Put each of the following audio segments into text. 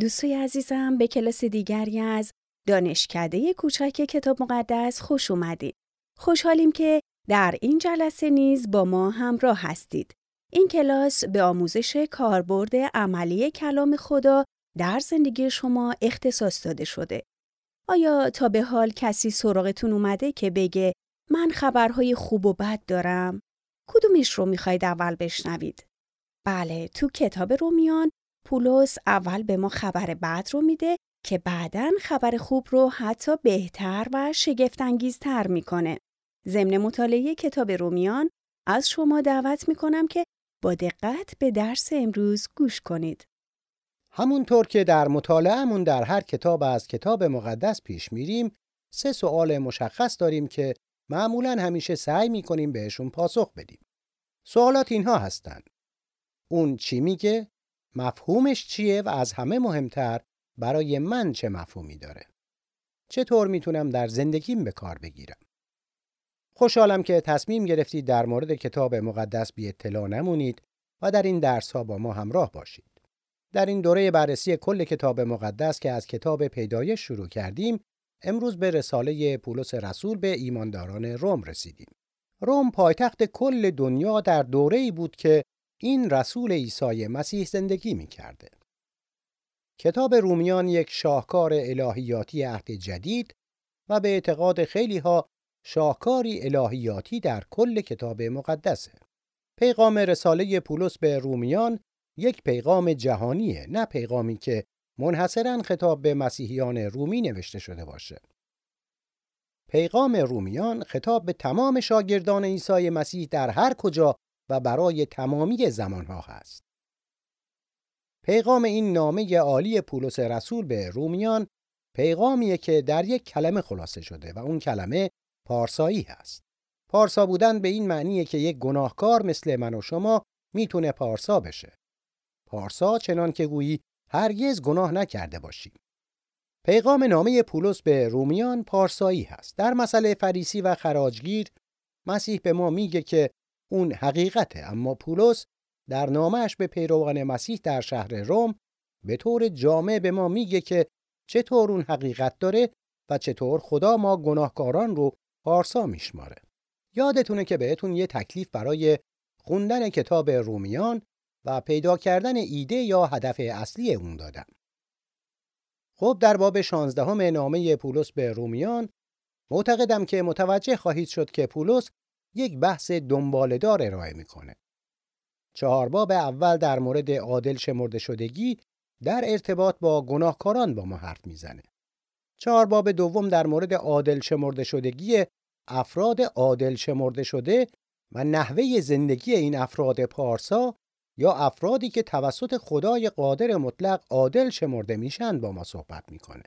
دوستای عزیزم به کلاس دیگری از دانشکده کوچک کتاب مقدس خوش اومدید. خوشحالیم که در این جلسه نیز با ما همراه هستید. این کلاس به آموزش کاربرد عملی کلام خدا در زندگی شما اختصاص داده شده. آیا تا به حال کسی سراغتون اومده که بگه من خبرهای خوب و بد دارم؟ کدومش رو می‌خواید اول بشنوید؟ بله تو کتاب رومیان پولس اول به ما خبر بد رو میده که بعدا خبر خوب رو حتی بهتر و شگفتانگیزتر می‌کنه. ضمن مطالعه کتاب رومیان از شما دعوت می‌کنم که با دقت به درس امروز گوش کنید. همونطور که در مطالعهمون در هر کتاب از کتاب مقدس پیش میریم سه سوال مشخص داریم که معمولا همیشه سعی می‌کنیم بهشون پاسخ بدیم. سوالات اینها هستند. اون چی میگه؟ مفهومش چیه و از همه مهمتر برای من چه مفهومی داره؟ چطور می‌تونم در زندگیم به کار بگیرم؟ خوشحالم که تصمیم گرفتید در مورد کتاب مقدس بی اطلاع نمونید و در این درس ها با ما همراه باشید. در این دوره بررسی کل کتاب مقدس که از کتاب پیدایش شروع کردیم، امروز به رساله پولس رسول به ایمانداران روم رسیدیم. روم پایتخت کل دنیا در دوره‌ای بود که این رسول عیسی مسیح زندگی می کرده. کتاب رومیان یک شاهکار الهیاتی عهد جدید و به اعتقاد خیلی ها شاهکاری الهیاتی در کل کتاب مقدسه. پیغام رساله پولس به رومیان یک پیغام جهانیه نه پیغامی که منحصرا خطاب به مسیحیان رومی نوشته شده باشه. پیغام رومیان خطاب به تمام شاگردان عیسی مسیح در هر کجا و برای تمامی زمانها هست. پیغام این نامه عالی پولس رسول به رومیان پیغامیه که در یک کلمه خلاصه شده و اون کلمه پارسایی هست. پارسا بودن به این معنیه که یک گناهکار مثل من و شما می‌تونه پارسا بشه. پارسا چنان که گویی هرگز گناه نکرده باشیم. پیغام نامه پولس به رومیان پارسایی هست. در مسئله فریسی و خراجگیر مسیح به ما میگه که اون حقیقته اما پولس در نامش به پیروان مسیح در شهر روم به طور جامع به ما میگه که چطور اون حقیقت داره و چطور خدا ما گناهکاران رو پارسا میشماره. یادتونه که بهتون یه تکلیف برای خوندن کتاب رومیان و پیدا کردن ایده یا هدف اصلی اون دادم. خب در باب 16 نامه پولس به رومیان معتقدم که متوجه خواهید شد که پولس یک بحث دنبالدار ارائه می‌کنه. چهار باب اول در مورد عادل شمرده شدگی در ارتباط با گناهکاران با ما حرف می‌زنه. چهار باب دوم در مورد عادل شمرده شدگی افراد عادل شمرده شده و نحوه زندگی این افراد پارسا یا افرادی که توسط خدای قادر مطلق عادل شمرده میشن با ما صحبت می‌کنه.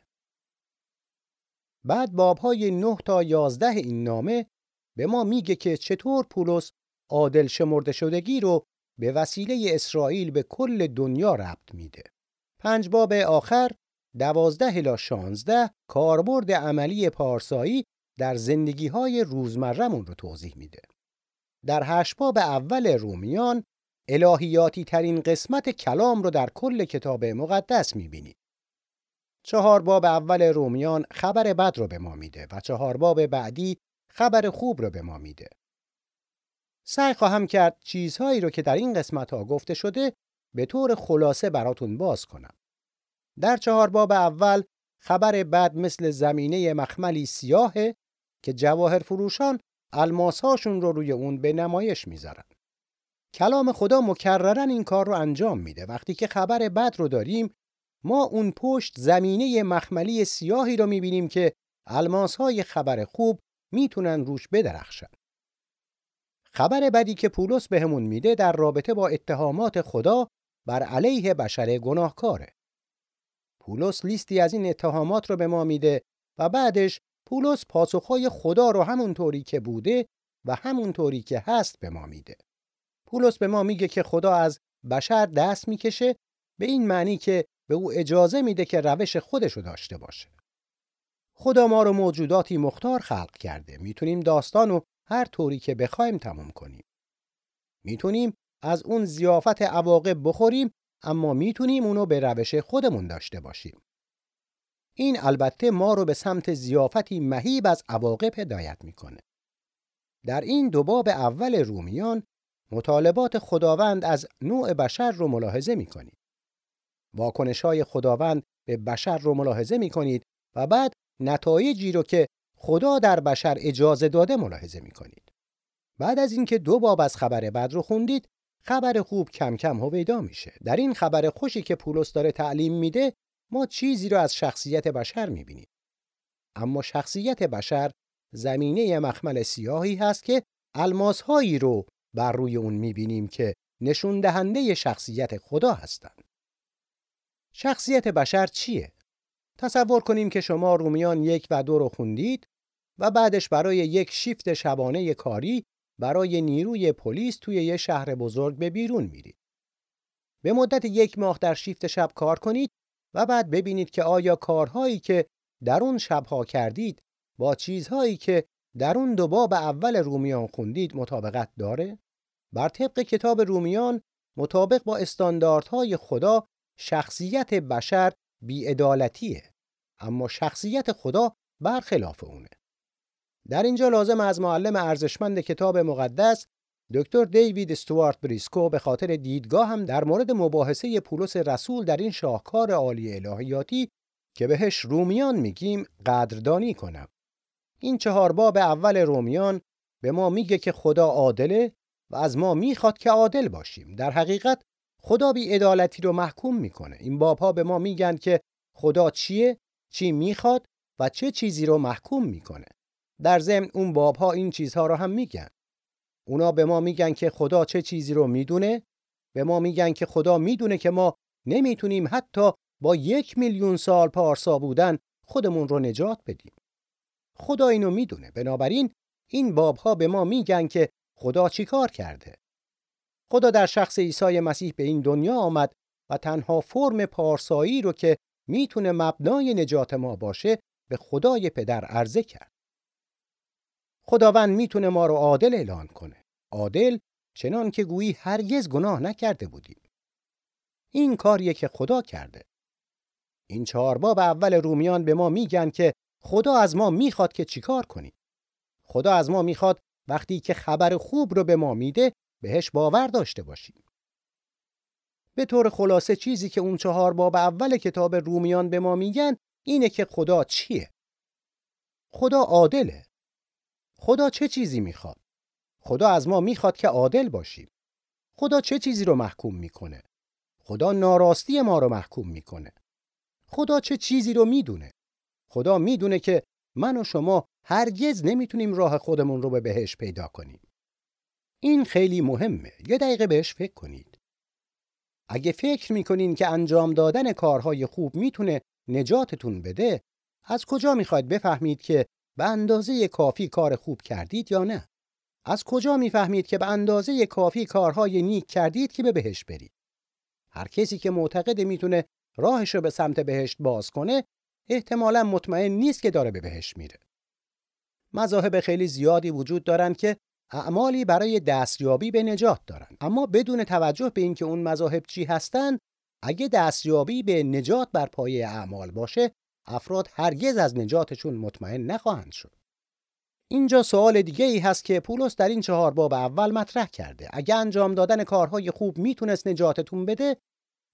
بعد بابهای 9 تا 11 این نامه به ما میگه که چطور پولس عادل شمرده شدگی رو به وسیله اسرائیل به کل دنیا ربط میده. پنج باب آخر دوازده الی شانزده کاربرد عملی پارسایی در زندگی های روزمرمون رو توضیح میده. در هشت باب اول رومیان الهیاتی ترین قسمت کلام رو در کل کتاب مقدس می‌بینید. چهار باب اول رومیان خبر بد رو به ما میده و چهار باب بعدی خبر خوب رو به ما میده. سعی خواهم کرد چیزهایی رو که در این قسمت ها گفته شده به طور خلاصه براتون باز کنم. در چهار باب اول خبر بد مثل زمینه مخملی سیاهه که جواهر فروشان الماسهاشون رو روی اون به نمایش می‌ذارن. کلام خدا مکررن این کار رو انجام میده. وقتی که خبر بد رو داریم ما اون پشت زمینه مخملی سیاهی رو می‌بینیم که الماسهای خبر خوب می‌تونن روش بدرخشن. خبر بدی که پولس بهمون میده در رابطه با اتهامات خدا بر علیه بشر گناهکاره. پولس لیستی از این اتهامات رو به ما میده و بعدش پولس پاسخهای خدا رو همونطوری که بوده و همونطوری که هست به ما میده. پولس به ما میگه که خدا از بشر دست می‌کشه به این معنی که به او اجازه میده که روش خودشو داشته باشه. خدا ما رو موجوداتی مختار خلق کرده. می‌تونیم داستان رو هر طوری که بخوایم تموم کنیم. می‌تونیم از اون زیافت عواقب بخوریم اما می‌تونیم اونو به روش خودمون داشته باشیم. این البته ما رو به سمت زیافتی مهیب از عواقب هدایت می‌کنه. در این دو باب اول رومیان مطالبات خداوند از نوع بشر رو ملاحظه می‌کنید. واکنش های خداوند به بشر رو ملاحظه می‌کنید و بعد نتایجی رو که خدا در بشر اجازه داده ملاحظه می‌کنید. بعد از اینکه دو باب از خبر بد رو خوندید، خبر خوب کم کم هویدا میشه. در این خبر خوشی که پولس داره تعلیم میده، ما چیزی رو از شخصیت بشر می‌بینیم. اما شخصیت بشر زمینه مخمل سیاهی هست که الماس هایی رو بر روی اون می‌بینیم که نشون دهنده شخصیت خدا هستند. شخصیت بشر چیه؟ تصور کنیم که شما رومیان یک و دو رو خوندید و بعدش برای یک شیفت شبانه کاری برای نیروی پلیس توی یه شهر بزرگ به بیرون میرید. به مدت یک ماه در شیفت شب کار کنید و بعد ببینید که آیا کارهایی که در اون شبها کردید با چیزهایی که در اون دو باب اول رومیان خوندید مطابقت داره؟ بر طبق کتاب رومیان مطابق با استانداردهای خدا شخصیت بشر بیعدالتیه اما شخصیت خدا برخلاف اونه. در اینجا لازم از معلم ارزشمند کتاب مقدس دکتر دیوید استوارت بریسکو به خاطر دیدگاه هم در مورد مباحثه پولس رسول در این شاهکار عالی الهیاتی که بهش رومیان میگیم قدردانی کنم. این چهار باب اول رومیان به ما میگه که خدا عادله و از ما می‌خواد که عادل باشیم. در حقیقت خدا بی عدالتی رو محکوم می‌کنه. این باب ها به ما میگن که خدا چیه، چی می‌خواد و چه چیزی رو محکوم می‌کنه. در ضمن اون باب ها این چیزها رو هم میگن. اونا به ما میگن که خدا چه چیزی رو می‌دونه به ما میگن که خدا می‌دونه که ما نمی‌تونیم حتی با یک میلیون سال پارسا بودن خودمون رو نجات بدیم خدا اینو می‌دونه بنابراین این باب ها به ما میگن که خدا چیکار کرده خدا در شخص عیسی مسیح به این دنیا آمد و تنها فرم پارسایی رو که می‌تونه مبنای نجات ما باشه به خدای پدر عرضه کرد خداوند می‌تونه ما رو عادل اعلان کنه. عادل چنان که گویی هرگز گناه نکرده بودیم. این کاریه که خدا کرده. این چهار باب اول رومیان به ما میگن که خدا از ما می‌خواد که چیکار کنیم. خدا از ما می‌خواد وقتی که خبر خوب رو به ما میده بهش باور داشته باشیم. به طور خلاصه چیزی که اون چهار باب اول کتاب رومیان به ما میگن اینه که خدا چیه؟ خدا عادله. خدا چه چیزی می‌خواد؟ خدا از ما می‌خواد که عادل باشیم. خدا چه چیزی رو محکوم می‌کنه؟ خدا ناراستی ما رو محکوم می‌کنه. خدا چه چیزی رو می‌دونه؟ خدا می‌دونه که من و شما هرگز نمی‌تونیم راه خودمون رو به بهش پیدا کنیم. این خیلی مهمه. یه دقیقه بهش فکر کنید. اگه فکر می‌کنین که انجام دادن کارهای خوب می‌تونه نجاتتون بده، از کجا می‌خواید بفهمید که به اندازه کافی کار خوب کردید یا نه؟ از کجا می‌فهمید که به اندازه کافی کارهای نیک کردید که به بهشت برید؟ هر کسی که معتقد می‌تونه راهش رو به سمت بهشت باز کنه احتمالا مطمئن نیست که داره به بهشت میره. مذاهب خیلی زیادی وجود دارن که اعمالی برای دستیابی به نجات دارن اما بدون توجه به اینکه اون مذاهب چی هستن اگه دستیابی به نجات بر پایه اعمال باشه افراد هرگز از نجاتشون مطمئن نخواهند شد. اینجا سوال دیگه ای هست که پولس در این چهار باب اول مطرح کرده. اگه انجام دادن کارهای خوب می‌تونست نجاتتون بده،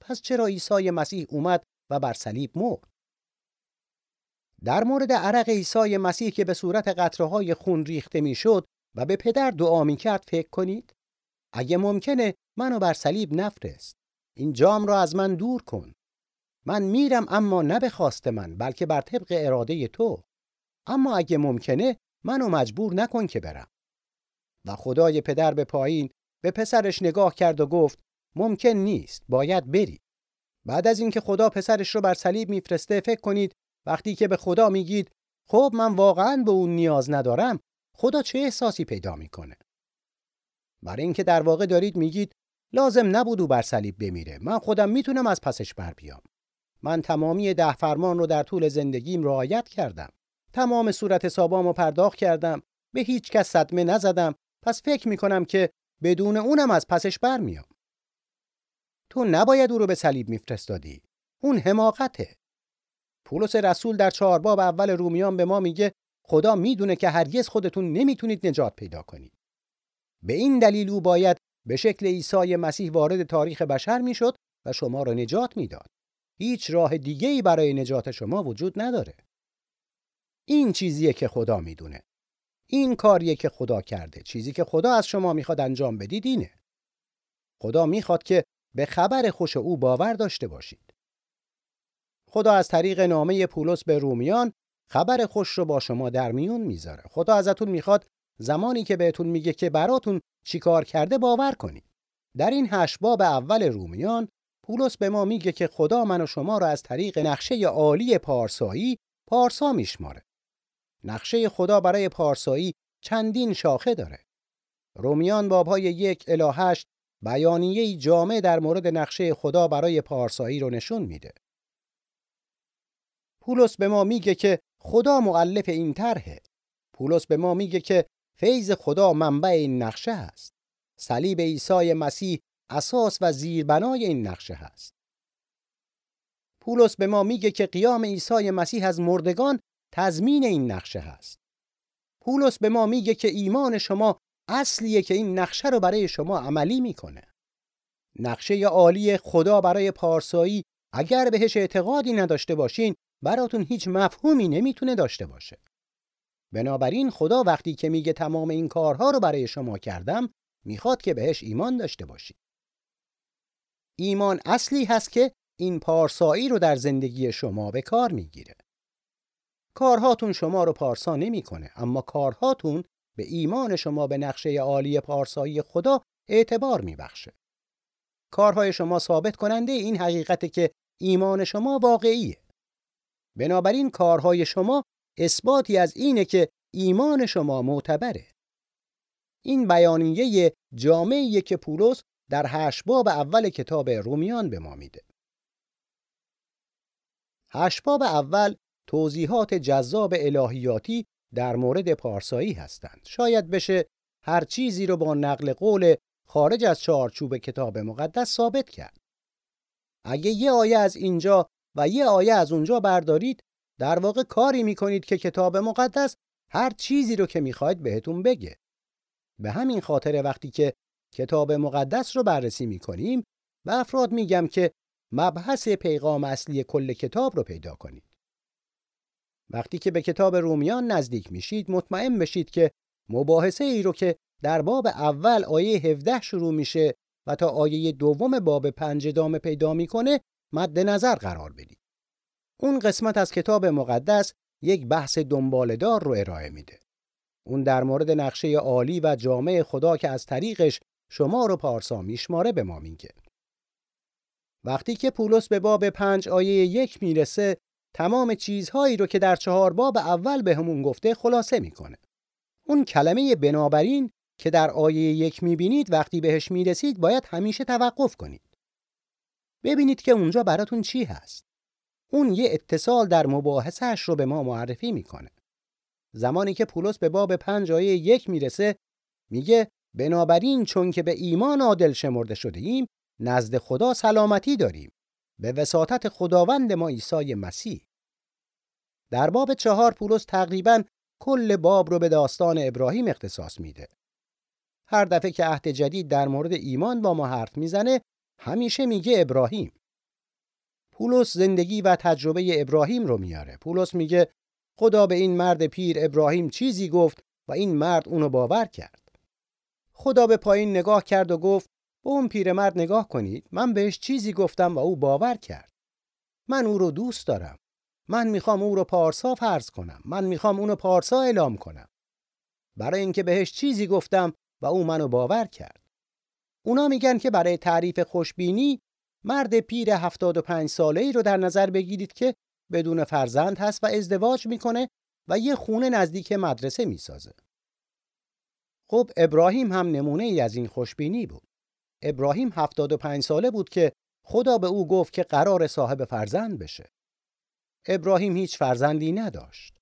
پس چرا عیسی مسیح اومد و بر صلیب مرد؟ در مورد عرق عیسی مسیح که به صورت قطره های خون ریخته می‌شد و به پدر دعا می کرد فکر کنید؟ اگه ممکنه منو بر صلیب نفرست. این جام را از من دور کن. من میرم اما نه به خواست من بلکه بر طبق اراده تو اما اگه ممکنه منو مجبور نکن که برم و خدای پدر به پایین به پسرش نگاه کرد و گفت ممکن نیست باید بری بعد از اینکه خدا پسرش رو بر صلیب میفرسته فکر کنید وقتی که به خدا میگید خب من واقعا به اون نیاز ندارم خدا چه احساسی پیدا می‌کنه برای اینکه در واقع دارید میگید لازم نبود او بر صلیب بمیره من خودم می‌تونم از پسش بر بیام من تمامی ده فرمان رو در طول زندگیم رعایت کردم. تمام صورت حسابامو پرداخت کردم. به هیچ کس صدمه نزدم. پس فکر می‌کنم که بدون اونم از پسش برمیام. تو نباید او رو به صلیب میفرستادی اون حماقته پولس رسول در چهار باب اول رومیان به ما میگه خدا می‌دونه که هرگز خودتون نمی‌تونید نجات پیدا کنید. به این دلیل او باید به شکل عیسی مسیح وارد تاریخ بشر می‌شد و شما را نجات می‌داد. هیچ راه دیگه ای برای نجات شما وجود نداره. این چیزیه که خدا می‌دونه. این کاریه که خدا کرده. چیزی که خدا از شما می‌خواد انجام بدید اینه. خدا می‌خواد که به خبر خوش او باور داشته باشید. خدا از طریق نامه پولس به رومیان خبر خوش رو با شما در میون می‌ذاره. خدا ازتون می‌خواد زمانی که بهتون میگه که براتون چیکار کرده باور کنید. در این هشت باب اول رومیان پولس به ما میگه که خدا من و شما را از طریق نقشه عالی پارسایی پارسا میشماره. نقشه خدا برای پارسایی چندین شاخه داره. رومیان بابهای یک الی هشت بیانیه جامع در مورد نقشه خدا برای پارسایی رو نشون میده. پولس به ما میگه که خدا مؤلف این طرحه. پولس به ما میگه که فیض خدا منبع این نقشه است صلیب عیسی مسیح اساس و زیربنای این نقشه هست. پولس به ما میگه که قیام عیسی مسیح از مردگان تضمین این نقشه هست. پولس به ما میگه که ایمان شما اصلیه که این نقشه رو برای شما عملی می‌کنه. نقشه عالی خدا برای پارسایی اگر بهش اعتقادی نداشته باشین براتون هیچ مفهومی نمی‌تونه داشته باشه. بنابراین خدا وقتی که میگه تمام این کارها رو برای شما کردم می‌خواد که بهش ایمان داشته باشید. ایمان اصلی هست که این پارسایی رو در زندگی شما به کار می‌گیره. کارهاتون شما رو پارسا نمی‌کنه اما کارهاتون به ایمان شما به نقشه عالی پارسایی خدا اعتبار میبخشه. کارهای شما ثابت کننده این حقیقته که ایمان شما واقعیه. بنابراین کارهای شما اثباتی از اینه که ایمان شما معتبره. این بیانیه جامعیه که پولس در هشت باب اول کتاب رومیان به ما میده. هشت باب اول توضیحات جذاب الهیاتی در مورد پارسایی هستند. شاید بشه هر چیزی رو با نقل قول خارج از چارچوب کتاب مقدس ثابت کرد. اگه یه آیه از اینجا و یه آیه از اونجا بردارید. در واقع کاری می‌کنید که کتاب مقدس هر چیزی رو که می‌خواید بهتون بگه. به همین خاطر وقتی که کتاب مقدس رو بررسی می‌کنیم به افراد میگم که مبحث پیغام اصلی کل کتاب رو پیدا کنید. وقتی که به کتاب رومیان نزدیک میشید مطمئن بشید که مباحثه ای رو که در باب اول آیه 17 شروع میشه و تا آیه دوم باب پنج ادامه پیدا می‌کنه مد نظر قرار بدید. اون قسمت از کتاب مقدس یک بحث دنبالدار رو ارائه میده. اون در مورد نقشه عالی و جامع خدا که از طریقش شما رو پارسا میشماره به ما میگه. وقتی که پولس به باب پنج آیه یک می‌رسه تمام چیزهایی رو که در چهار باب اول به همون گفته خلاصه می‌کنه. اون کلمه بنابراین که در آیه یک می‌بینید وقتی بهش می‌رسید باید همیشه توقف کنید. ببینید که اونجا براتون چی هست. اون یه اتصال در مباحثش رو به ما معرفی می‌کنه. زمانی که پولس به باب پنج آیه یک می‌رسه میگه بنابراین چون که به ایمان عادل شمرده شده ایم نزد خدا سلامتی داریم به وساطت خداوند ما عیسی مسیح در باب چهار پولس تقریبا کل باب رو به داستان ابراهیم اختصاص میده هر دفعه که عهد جدید در مورد ایمان با ما حرف می‌زنه همیشه میگه ابراهیم. پولس زندگی و تجربه ابراهیم رو میاره. پولس میگه خدا به این مرد پیر ابراهیم چیزی گفت و این مرد اونو باور کرد. خدا به پایین نگاه کرد و گفت به اون پیرمرد نگاه کنید. من بهش چیزی گفتم و او باور کرد. من او رو دوست دارم. من می‌خوام او رو پارسا فرض کنم. من می‌خوام اونو پارسا اعلام کنم. برای اینکه بهش چیزی گفتم و او منو باور کرد. اونا میگن که برای تعریف خوشبینی مرد پیر 75 ساله ای رو در نظر بگیرید که بدون فرزند هست و ازدواج می‌کنه و یه خونه نزدیک مدرسه می‌سازه. خب ابراهیم هم نمونه ای از این خوشبینی بود. ابراهیم 75 ساله بود که خدا به او گفت که قرار صاحب فرزند بشه. ابراهیم هیچ فرزندی نداشت.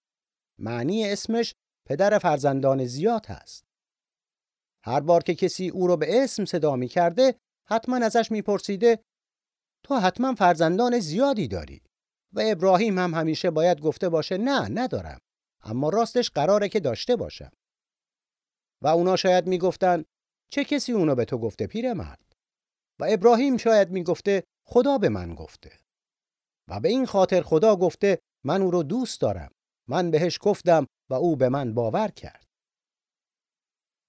معنی اسمش پدر فرزندان زیاد هست. هر بار که کسی او رو به اسم صدا می کرده حتما ازش میپرسیده تو حتما فرزندان زیادی داری. و ابراهیم هم همیشه باید گفته باشه نه ندارم اما راستش قراره که داشته باشم. و اونا شاید می‌گفتن چه کسی اونو به تو گفته پیرمرد؟ و ابراهیم شاید می‌گفته خدا به من گفته. و به این خاطر خدا گفته من او رو دوست دارم من بهش گفتم و او به من باور کرد.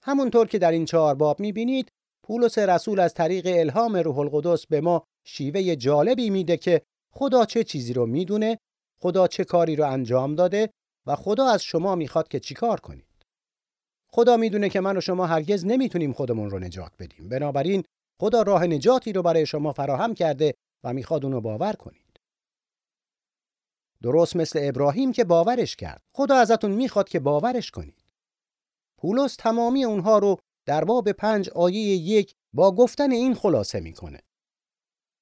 همونطور که در این چهار باب می‌بینید پولس رسول از طریق الهام روح القدس به ما شیوه جالبی میده که خدا چه چیزی رو می‌دونه خدا چه کاری رو انجام داده و خدا از شما می‌خواد که چیکار کنید. خدا می‌دونه که من و شما هرگز نمی‌تونیم خودمون رو نجات بدیم. بنابراین خدا راه نجاتی رو برای شما فراهم کرده و می‌خواد اونو باور کنید. درست مثل ابراهیم که باورش کرد. خدا ازتون می‌خواد که باورش کنید. پولس تمامی اونها رو در باب پنج آیه یک با گفتن این خلاصه می‌کنه.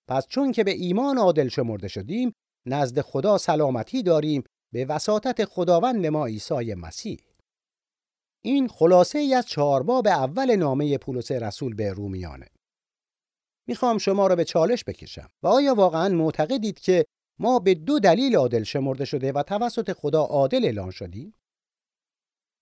پس چون که به ایمان عادل شمرده شدیم نزد خدا سلامتی داریم به وساطت خداوند ما عیسی مسیح. این خلاصه ای از چهار باب اول نامه پولس رسول به رومیانه. می‌خوام شما را به چالش بکشم و آیا واقعا معتقدید که ما به دو دلیل عادل شمرده شده و توسط خدا عادل اعلان شدیم؟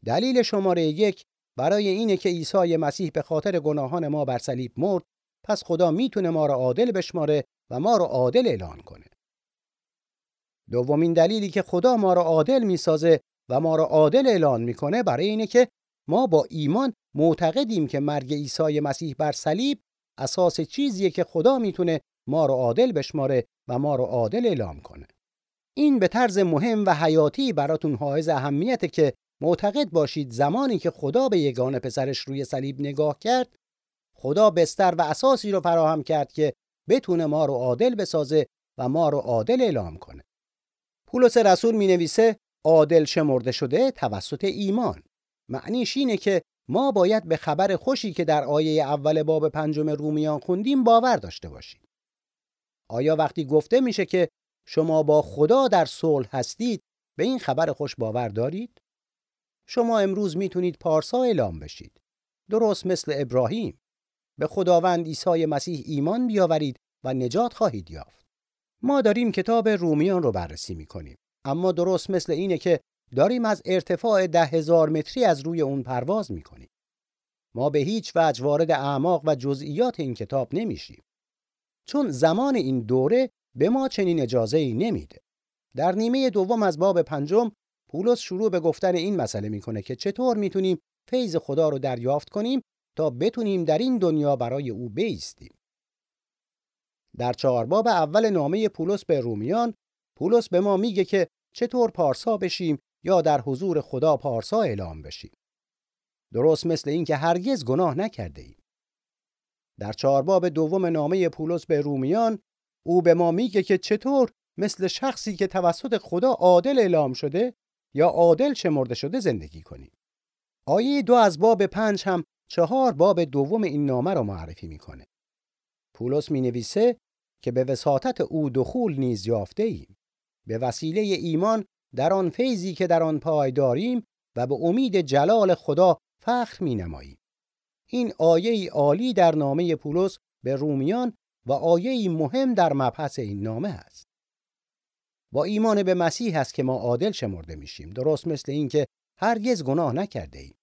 دلیل شماره یک برای اینه که عیسی مسیح به خاطر گناهان ما بر صلیب مرد پس خدا می‌تونه ما را عادل بشماره و ما را عادل اعلان کنه. دومین دلیلی که خدا ما را عادل می‌سازه و ما را عادل اعلان می‌کنه برای اینه که ما با ایمان معتقدیم که مرگ عیسی مسیح بر صلیب اساس چیزیه که خدا می‌تونه ما را عادل بشماره و ما را عادل اعلام کنه. این به طرز مهم و حیاتی براتون حائز اهمیته که معتقد باشید زمانی که خدا به یگان پسرش روی صلیب نگاه کرد خدا بستر و اساسی رو فراهم کرد که بتونه ما رو عادل بسازه و ما رو عادل اعلام کنه. پولس رسول می نویسه عادل شمرده شده توسط ایمان. معنیش اینه که ما باید به خبر خوشی که در آیه اول باب پنجم رومیان خوندیم باور داشته باشیم. آیا وقتی گفته میشه که شما با خدا در صلح هستید به این خبر خوش باور دارید؟ شما امروز می‌تونید پارسا اعلام بشید. درست مثل ابراهیم. به خداوند عیسی مسیح ایمان بیاورید و نجات خواهید یافت. ما داریم کتاب رومیان رو بررسی می‌کنیم. اما درست مثل اینه که داریم از ارتفاع ده هزار متری از روی اون پرواز می‌کنیم. ما به هیچ وجه وارد اعماق و جزئیات این کتاب نمیشیم. چون زمان این دوره به ما چنین اجازه ای نمیده. در نیمه دوم از باب پنجم پولس شروع به گفتن این مسئله می‌کنه که چطور می‌تونیم فیض خدا رو دریافت کنیم تا بتونیم در این دنیا برای او بیستیم. در چهار باب اول نامه پولس به رومیان پولس به ما میگه که چطور پارسا بشیم یا در حضور خدا پارسا اعلام بشیم. درست مثل اینکه هرگز گناه نکرده ایم. در چهار باب دوم نامه پولس به رومیان او به ما میگه که چطور مثل شخصی که توسط خدا عادل اعلام شده یا عادل شمرده شده زندگی کنیم. آیه دو از باب پنج هم چهار باب دوم این نامه را معرفی می‌کنه. پولس می نویسه که به وساطت او دخول نیز یافته ایم. به وسیله ایمان در آن فیضی که در آن پای داریم و به امید جلال خدا فخر می نماییم. این آیه عالی در نامه پولس به رومیان و آیه مهم در مبحث این نامه است. با ایمان به مسیح است که ما عادل شمرده میشیم درست مثل اینکه هرگز گناه نکرده ایم.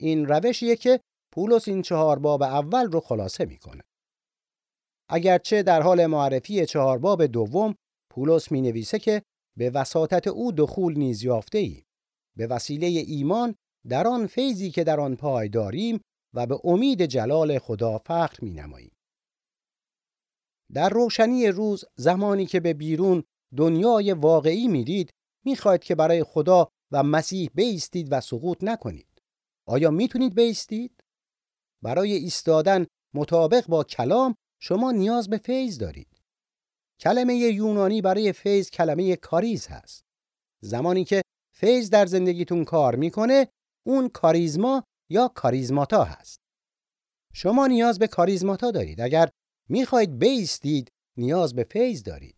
این روشیه که پولس این چهار باب اول رو خلاصه می‌کنه. اگرچه در حال معرفی چهار باب دوم پولس می نویسه که به وساطت او دخول نیز یافته ایم. به وسیله ایمان در آن فیضی که در آن پای داریم و به امید جلال خدا فخر می نماییم. در روشنی روز زمانی که به بیرون دنیای واقعی میرید می‌خواید که برای خدا و مسیح بیستید و سقوط نکنید. آیا می‌تونید بیستید؟ برای ایستادن مطابق با کلام شما نیاز به فیض دارید. کلمه یونانی برای فیض کلمه کاریز هست. زمانی که فیض در زندگیتون کار می‌کنه اون کاریزما یا کاریزماتا هست. شما نیاز به کاریزماتا دارید. اگر می‌خواید بیستید نیاز به فیض دارید.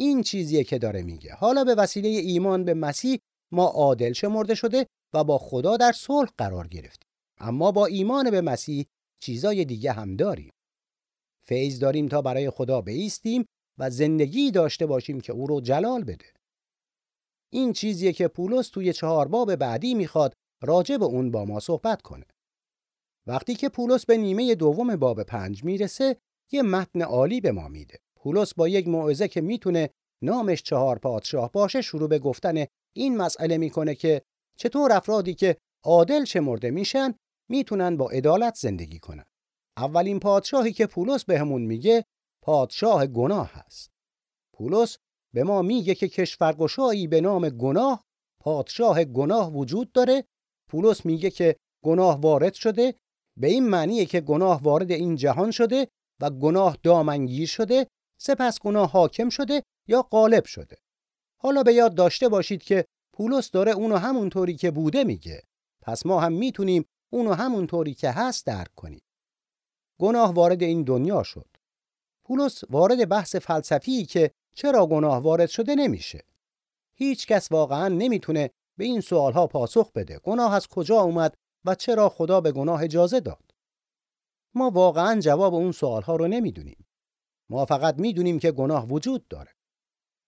این چیزیه که داره میگه. حالا به وسیله ایمان به مسیح ما عادل شمرده شده و با خدا در صلح قرار گرفتیم. اما با ایمان به مسیح چیزای دیگه هم داریم. فیض داریم تا برای خدا بیستیم و زندگی داشته باشیم که او رو جلال بده. این چیزیه که پولس توی چهار باب بعدی می‌خواد راجع به اون با ما صحبت کنه. وقتی که پولس به نیمه دوم باب پنج می‌رسه یه متن عالی به ما میده. پولس با یک موعظه که می‌تونه نامش چهار پادشاه باشه شروع به گفتن این مسئله می‌کنه که چطور افرادی که عادل شمرده میشن می‌تونن با عدالت زندگی کنن. اولین پادشاهی که پولس بهمون میگه پادشاه گناه هست. پولس به ما میگه که کشورگشایی به نام گناه پادشاه گناه وجود داره. پولس میگه که گناه وارد شده به این معنیه که گناه وارد این جهان شده و گناه دامنگیر شده سپس گناه حاکم شده یا غالب شده. حالا به یاد داشته باشید که پولس داره اونو همونطوری که بوده میگه. پس ما هم می‌تونیم اونو همونطوری که هست درک کنیم. گناه وارد این دنیا شد. پولس وارد بحث فلسفی که چرا گناه وارد شده نمیشه. هیچ کس واقعا نمی‌تونه به این سوالها پاسخ بده. گناه از کجا اومد و چرا خدا به گناه اجازه داد؟ ما واقعا جواب اون سوالها رو نمی‌دونیم. ما فقط می‌دونیم که گناه وجود داره.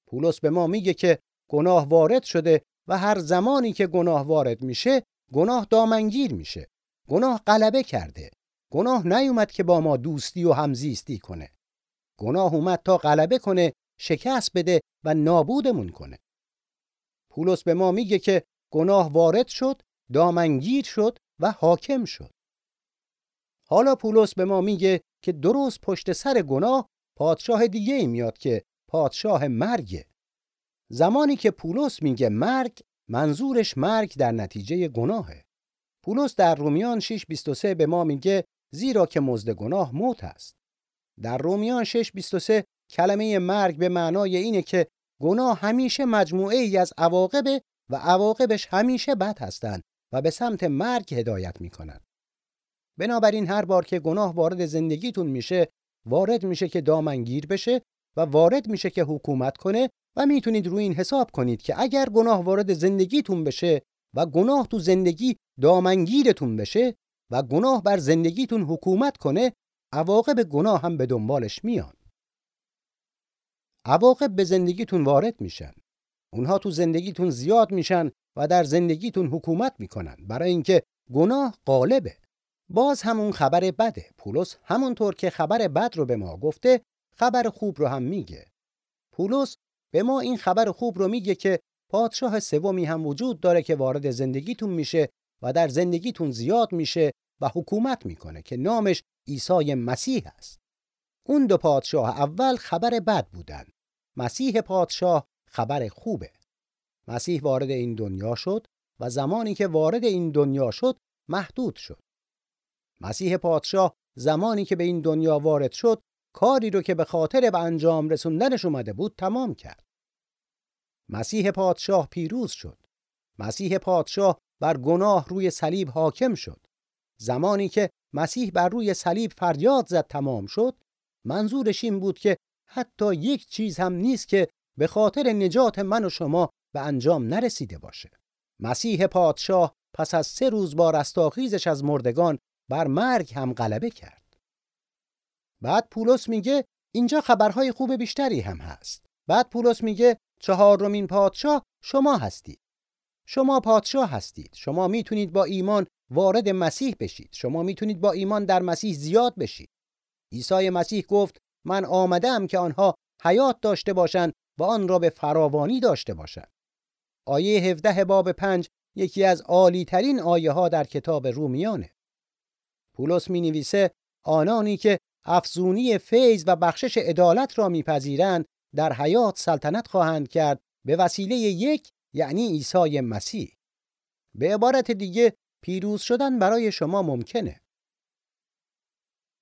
پولس به ما میگه که گناه وارد شده و هر زمانی که گناه وارد میشه گناه دامنگیر میشه. گناه غلبه کرده. گناه نیومد که با ما دوستی و همزیستی کنه. گناه اومد تا غلبه کنه، شکست بده و نابودمون کنه. پولس به ما میگه که گناه وارد شد، دامنگیر شد و حاکم شد. حالا پولس به ما میگه که درست پشت سر گناه پادشاه دیگه ای میاد که پادشاه مرگه. زمانی که پولس میگه مرگ منظورش مرگ در نتیجه گناهه. پولس در رومیان 6:23 به ما میگه زیرا که مزد گناه موت است. در رومیان 6:23 کلمه مرگ به معنای اینه که گناه همیشه مجموعه ای از عواقب و عواقبش همیشه بد هستند و به سمت مرگ هدایت می‌کنن. بنابراین هر بار که گناه وارد زندگیتون میشه وارد میشه که دامنگیر بشه و وارد میشه که حکومت کنه و می‌تونید روی این حساب کنید که اگر گناه وارد زندگیتون بشه و گناه تو زندگی دامنگیرتون بشه و گناه بر زندگیتون حکومت کنه عواقب گناه هم به دنبالش میان. عواقب به زندگیتون وارد میشن. اونها تو زندگیتون زیاد میشن و در زندگیتون حکومت می‌کنن. برای اینکه گناه غالبه. باز همون خبر بده پولس همونطور که خبر بد رو به ما گفته خبر خوب رو هم میگه پولس به ما این خبر خوب رو میگه که پادشاه سومی هم وجود داره که وارد زندگیتون میشه و در زندگیتون زیاد میشه و حکومت می‌کنه که نامش عیسی مسیح است. اون دو پادشاه اول خبر بد بودن. مسیح پادشاه خبر خوبه. مسیح وارد این دنیا شد و زمانی که وارد این دنیا شد محدود شد. مسیح پادشاه زمانی که به این دنیا وارد شد کاری رو که به خاطر به انجام رسوندنش اومده بود تمام کرد. مسیح پادشاه پیروز شد. مسیح پادشاه بر گناه روی صلیب حاکم شد. زمانی که مسیح بر روی صلیب فریاد زد تمام شد، منظورش این بود که حتی یک چیز هم نیست که به خاطر نجات من و شما به انجام نرسیده باشه. مسیح پادشاه پس از سه روز با رستاخیزش از مردگان بر مرگ هم غلبه کرد. بعد پولس میگه اینجا خبرهای خوب بیشتری هم هست. بعد پولس میگه چهارمین پادشاه شما هستید. شما پادشاه هستید. شما می‌تونید با ایمان وارد مسیح بشید. شما می‌تونید با ایمان در مسیح زیاد بشید. عیسی مسیح گفت من آمدم که آنها حیات داشته باشند و آن را به فراوانی داشته باشند. آیه 17 باب 5 یکی از عالی ترین آیه ها در کتاب رومیانه. پولس می نویسه آنانی که افزونی فیض و بخشش عدالت را میپذیرند در حیات سلطنت خواهند کرد به وسیله یک یعنی عیسی مسیح. به عبارت دیگه پیروز شدن برای شما ممکنه.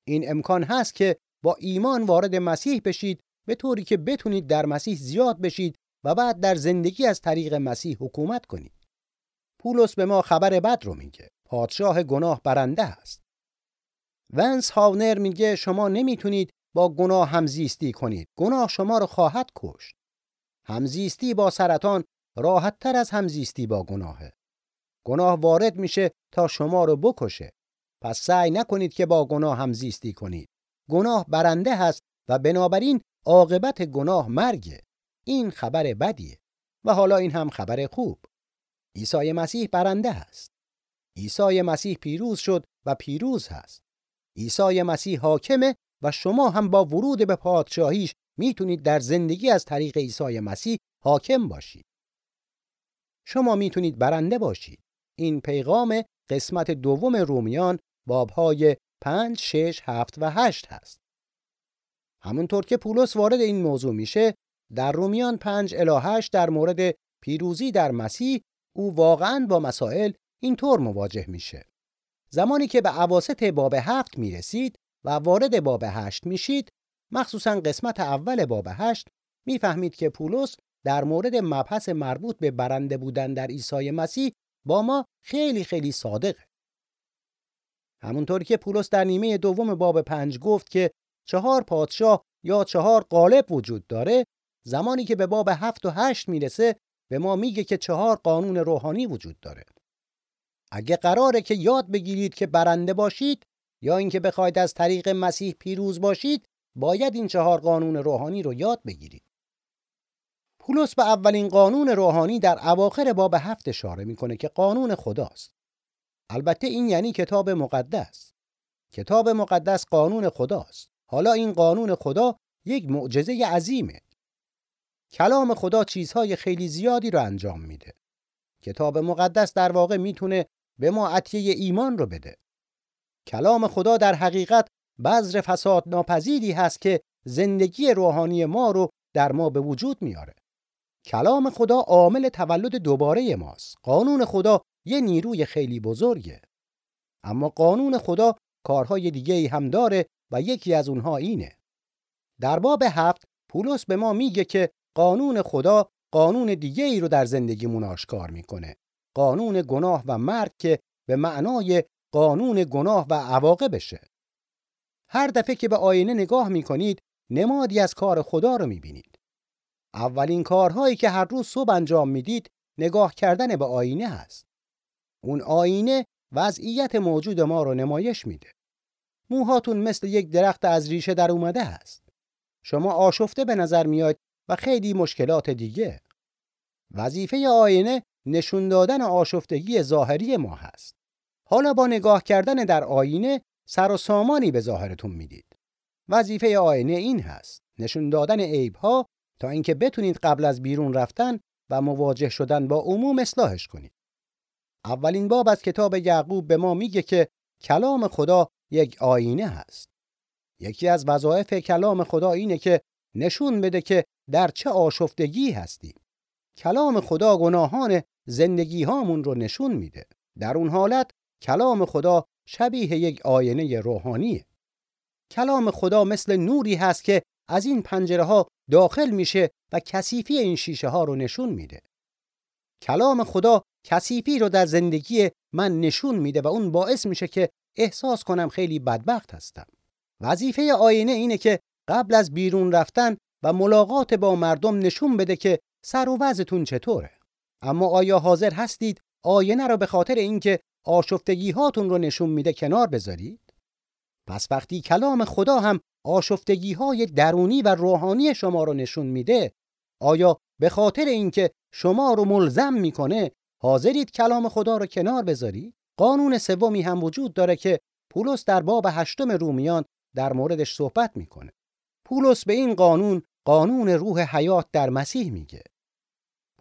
این امکان هست که با ایمان وارد مسیح بشید به طوری که بتونید در مسیح زیاد بشید و بعد در زندگی از طریق مسیح حکومت کنید. پولس به ما خبر بد رو میگه. پادشاه گناه برنده است. ونس هاونر میگه شما نمی‌تونید با گناه همزیستی کنید. گناه شما رو خواهد کشت. همزیستی با سرطان راحت تر از همزیستی با گناهه. گناه وارد میشه تا شما رو بکشه. پس سعی نکنید که با گناه همزیستی کنید. گناه برنده هست و بنابراین عاقبت گناه مرگه این خبر بدیه و حالا این هم خبر خوب عیسی مسیح برنده است عیسی مسیح پیروز شد و پیروز هست عیسی مسیح حاکمه و شما هم با ورود به پادشاهیش می‌تونید در زندگی از طریق عیسی مسیح حاکم باشید. شما می‌تونید برنده باشید. این پیغام قسمت دوم رومیان بابهای 5 6 7 و 8 هست. همونطور که پولس وارد این موضوع میشه در رومیان 5 الی 8 در مورد پیروزی در مسیح او واقعا با مسائل اینطور مواجه میشه. زمانی که به عواست باب هفت می‌رسید و وارد باب هشت میشید مخصوصا قسمت اول باب هشت می‌فهمید که پولس در مورد مبحث مربوط به برنده بودن در عیسی مسیح با ما خیلی خیلی صادقه. همونطور که پولس در نیمه دوم باب پنج گفت که چهار پادشاه یا چهار قالب وجود داره زمانی که به باب هفت و هشت می‌رسه به ما میگه که چهار قانون روحانی وجود داره. اگه قراره که یاد بگیرید که برنده باشید یا اینکه بخواید از طریق مسیح پیروز باشید باید این چهار قانون روحانی رو یاد بگیرید. پولس به اولین قانون روحانی در اواخر باب هفت اشاره می‌کنه که قانون خداست. البته این یعنی کتاب مقدس. کتاب مقدس قانون خداست. حالا این قانون خدا یک معجزه عظیمه. کلام خدا چیزهای خیلی زیادی رو انجام میده. کتاب مقدس در واقع می‌تونه به ما عطیه ایمان رو بده. کلام خدا در حقیقت بذر فساد ناپذیری هست که زندگی روحانی ما رو در ما به وجود میاره. کلام خدا عامل تولد دوباره ماست. قانون خدا یه نیروی خیلی بزرگه. اما قانون خدا کارهای دیگه ای هم داره و یکی از اونها اینه. در باب هفت پولس به ما میگه که قانون خدا قانون دیگه ای رو در زندگیمون آشکار می‌کنه. قانون گناه و مرگ که به معنای قانون گناه و عواقبشه هر دفعه که به آینه نگاه می‌کنید نمادی از کار خدا رو می‌بینید. اولین کارهایی که هر روز صبح انجام می‌دید نگاه کردن به آینه هست. اون آینه وضعیت موجود ما رو نمایش میده. موهاتون مثل یک درخت از ریشه در اومده هست. شما آشفته به نظر میاد و خیلی مشکلات دیگه. وظیفه آینه نشون دادن آشفتگی ظاهری ما هست. حالا با نگاه کردن در آینه سر و سامانی به ظاهرتون می‌دید. وظیفه آینه این هست. نشون دادن عیب ها تا اینکه بتونید قبل از بیرون رفتن و مواجه شدن با عموم اصلاحش کنید. اولین باب از کتاب یعقوب به ما میگه که کلام خدا یک آینه هست. یکی از وظایف کلام خدا اینه که نشون بده که در چه آشفتگی هستیم. کلام خدا گناهان زندگی هامون رو نشون میده. در اون حالت کلام خدا شبیه یک آینه روحانیه. کلام خدا مثل نوری هست که از این پنجره ها داخل میشه و کثیفی این شیشه ها رو نشون میده. کلام خدا کثیفی رو در زندگی من نشون میده و اون باعث میشه که احساس کنم خیلی بدبخت هستم. وظیفه آینه اینه که قبل از بیرون رفتن و ملاقات با مردم نشون بده که سر و وضعتون چطوره؟ اما آیا حاضر هستید آینه رو به خاطر اینکه آشفتگی هاتون رو نشون میده کنار بذارید؟ پس وقتی کلام خدا هم آشفتگی های درونی و روحانی شما رو نشون میده آیا به خاطر اینکه شما رو ملزم می‌کنه حاضرید کلام خدا رو کنار بذارید؟ قانون سومی هم وجود داره که پولس در باب هشتم رومیان در موردش صحبت می‌کنه. پولس به این قانون قانون روح حیات در مسیح میگه.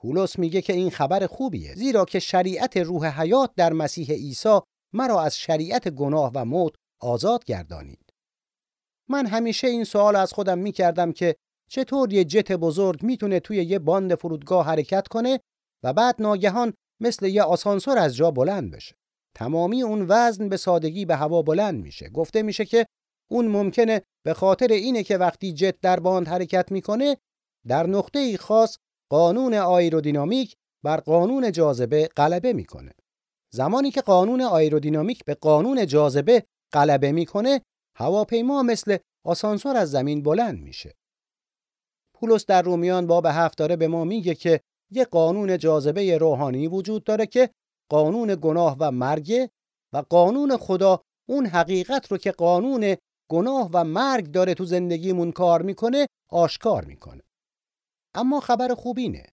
پولس میگه که این خبر خوبیه زیرا که شریعت روح حیات در مسیح عیسی مرا از شریعت گناه و موت آزاد گردانید. من همیشه این سوال از خودم می‌کردم که چطور یه جت بزرگ می‌تونه توی یه باند فرودگاه حرکت کنه و بعد ناگهان مثل یه آسانسور از جا بلند بشه. تمامی اون وزن به سادگی به هوا بلند میشه. گفته میشه که اون ممکنه به خاطر اینه که وقتی جت در باند حرکت می‌کنه در نقطه خاص قانون آیرودینامیک بر قانون جاذبه غلبه می‌کنه زمانی که قانون آیرودینامیک به قانون جاذبه غلبه می‌کنه هواپیما مثل آسانسور از زمین بلند میشه پولس در رومیان باب هفت داره به ما میگه که یه قانون جاذبه روحانی وجود داره که قانون گناه و مرگ و قانون خدا اون حقیقت رو که قانون گناه و مرگ داره تو زندگیمون کار می‌کنه آشکار می‌کنه. اما خبر خوبینه.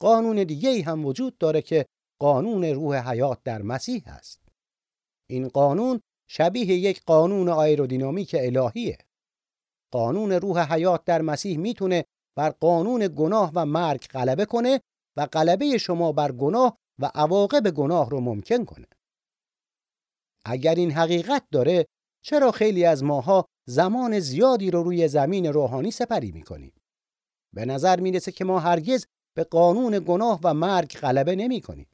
قانون دیگه ای هم وجود داره که قانون روح حیات در مسیح است. این قانون شبیه یک قانون آیرودینامیک الهیه. قانون روح حیات در مسیح می‌تونه بر قانون گناه و مرگ غلبه کنه و غلبه شما بر گناه و عواقب گناه رو ممکن کنه. اگر این حقیقت داره چرا خیلی از ماها زمان زیادی رو روی زمین روحانی سپری می‌کنیم؟ به نظر می‌رسه که ما هرگز به قانون گناه و مرگ غلبه نمی کنیم.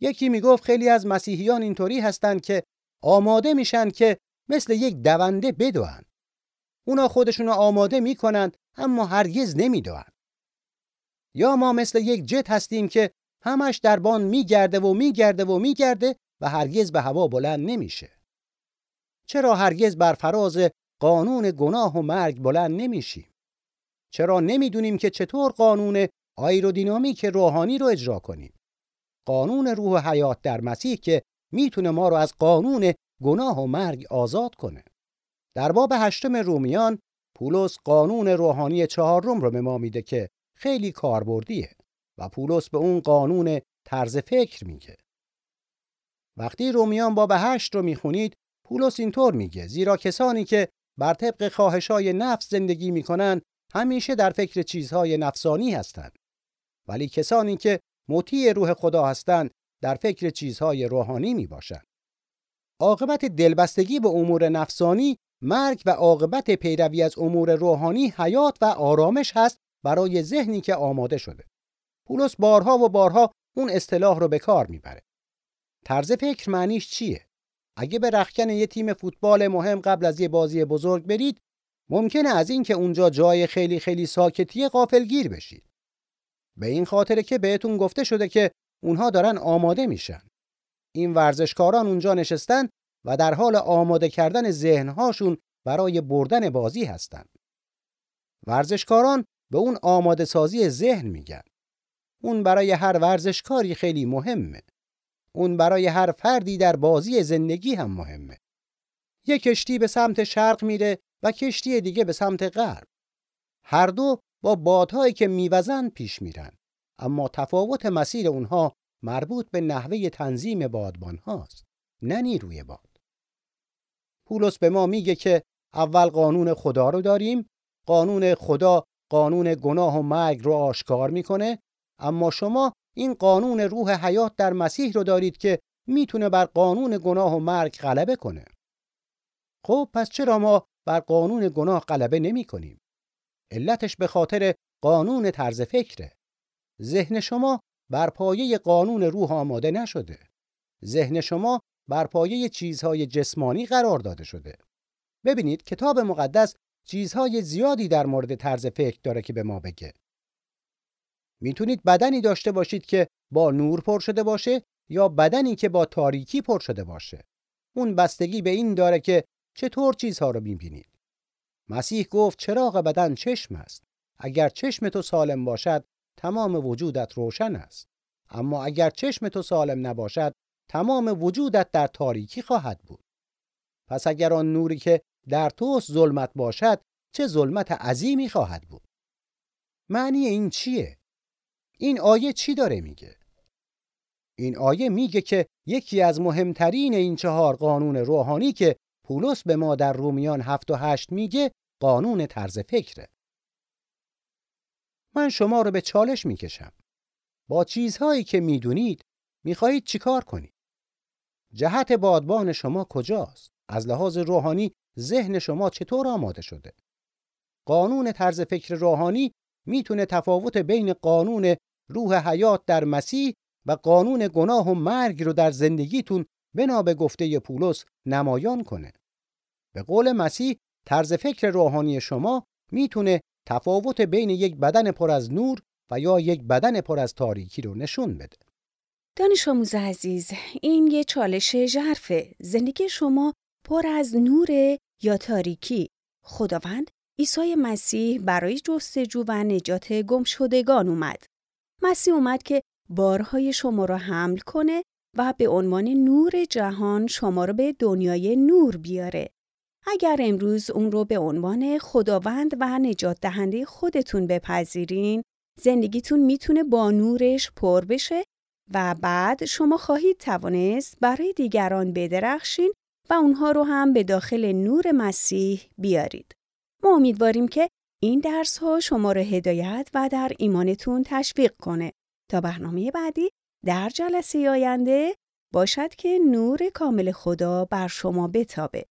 یکی می‌گفت خیلی از مسیحیان اینطوری هستند که آماده میشن که مثل یک دونده بدوند. اونا خودشون آماده می‌کنند اما هرگز نمی‌دوند. یا ما مثل یک جت هستیم که همش در بان میگرده و میگرده و میگرده و هرگز به هوا بلند نمیشه. چرا هرگز بر فراز قانون گناه و مرگ بلند نمیشیم؟ چرا نمی‌دونیم که چطور قانون آیرودینامیک روحانی رو اجرا کنیم؟ قانون روح حیات در مسیح که می‌تونه ما رو از قانون گناه و مرگ آزاد کنه. در باب هشتم رومیان پولس قانون روحانی چهارم رو به ما میده که خیلی کاربردیه و پولس به اون قانون طرز فکر میگه. وقتی رومیان باب هشت رو می‌خونید پولس اینطور میگه زیرا کسانی که بر طبق خواهشای نفس زندگی می‌کنن همیشه در فکر چیزهای نفسانی هستند ولی کسانی که مطیع روح خدا هستند در فکر چیزهای روحانی می باشند. عاقبت دلبستگی به امور نفسانی مرگ و عاقبت پیروی از امور روحانی حیات و آرامش هست برای ذهنی که آماده شده. پولس بارها و بارها اون اصطلاح رو به کار می‌بره. طرز فکر معنیش چیه؟ اگه به رخکن یه تیم فوتبال مهم قبل از یه بازی بزرگ برید ممکنه از اینکه اونجا جای خیلی خیلی ساکتی غافلگیر بشید. به این خاطر که بهتون گفته شده که اونها دارن آماده میشن. این ورزشکاران اونجا نشستن و در حال آماده کردن ذهنهاشون برای بردن بازی هستند. ورزشکاران به اون آماده سازی ذهن میگن. اون برای هر ورزشکاری خیلی مهمه. اون برای هر فردی در بازی زندگی هم مهمه. یک کشتی به سمت شرق میره و کشتی دیگه به سمت غرب. هر دو با بادهایی که میوزن پیش میرن. اما تفاوت مسیر اونها مربوط به نحوه تنظیم بادبان هاست. نه نیروی باد. پولس به ما میگه که اول قانون خدا رو داریم. قانون خدا قانون گناه و مرگ رو آشکار می‌کنه. اما شما این قانون روح حیات در مسیح رو دارید که می‌تونه بر قانون گناه و مرگ غلبه کنه. خب پس چرا ما بر قانون گناه غلبه نمی کنیم؟ علتش به خاطر قانون طرز فکره. ذهن شما بر پایه قانون روح آماده نشده. ذهن شما بر پایه چیزهای جسمانی قرار داده شده. ببینید کتاب مقدس چیزهای زیادی در مورد طرز فکر داره که به ما بگه. می‌تونید بدنی داشته باشید که با نور پر شده باشه یا بدنی که با تاریکی پر شده باشه. اون بستگی به این داره که چطور چیزها رو می‌بینید. مسیح گفت چراغ بدن چشم است. اگر چشم تو سالم باشد تمام وجودت روشن است. اما اگر چشم تو سالم نباشد تمام وجودت در تاریکی خواهد بود. پس اگر آن نوری که در توست ظلمت باشد چه ظلمت عظیمی خواهد بود. معنی این چیه؟ این آیه چی داره میگه؟ این آیه میگه که یکی از مهمترین این چهار قانون روحانی که پولس به ما در رومیان هفت و هشت میگه قانون طرز فکره. من شما رو به چالش می‌کشم. با چیزهایی که می‌دونید می‌خواهید چیکار کنید؟ جهت بادبان شما کجاست؟ از لحاظ روحانی ذهن شما چطور آماده شده؟ قانون طرز فکر روحانی می‌تونه تفاوت بین قانون روح حیات در مسیح و قانون گناه و مرگ رو در زندگیتون بنا به گفته پولس نمایان کنه. به قول مسیح طرز فکر روحانی شما می‌تونه تفاوت بین یک بدن پر از نور و یا یک بدن پر از تاریکی رو نشون بده. دانش آموز عزیز، این یه چالش ژرفه. زندگی شما پر از نور یا تاریکی. خداوند عیسی مسیح برای جستجو و نجات گمشدگان اومد. مسیح اومد که بارهای شما را حمل کنه و به عنوان نور جهان شما را به دنیای نور بیاره. اگر امروز اون رو به عنوان خداوند و نجات دهنده خودتون بپذیرین، زندگیتون می‌تونه با نورش پر بشه و بعد شما خواهید توانست برای دیگران بدرخشین و اونها رو هم به داخل نور مسیح بیارید. ما امیدواریم که این درس ها شما را هدایت و در ایمانتون تشویق کنه تا برنامه بعدی در جلسه آینده باشد که نور کامل خدا بر شما بتابه.